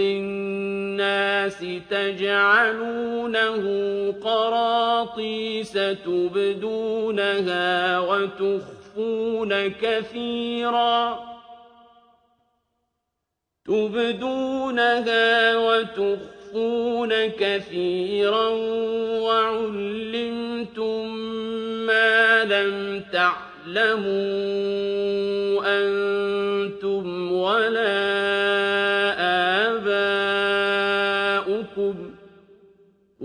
للناس تجعلونه قراطيس تبدونها وتخفون كثيرا تبدونها وتخفون كثيرا وعلمتم ما لم تعلموا أنتم ولا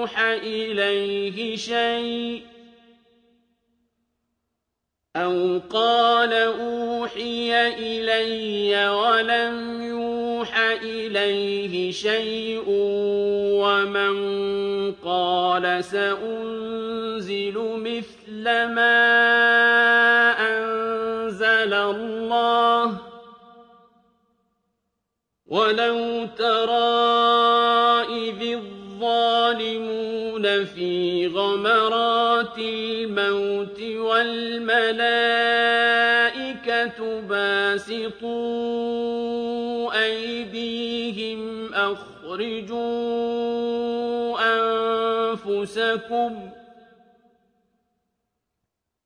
يوح إليه شيء أو قال أوحي إلي ولم يوح إليه شيء ومن قال سأنزل مثل ما أنزل الله ولو ترى الظالمون في غمرات الموت والملائكة باسطوا أيديهم أخرجوا أنفسكم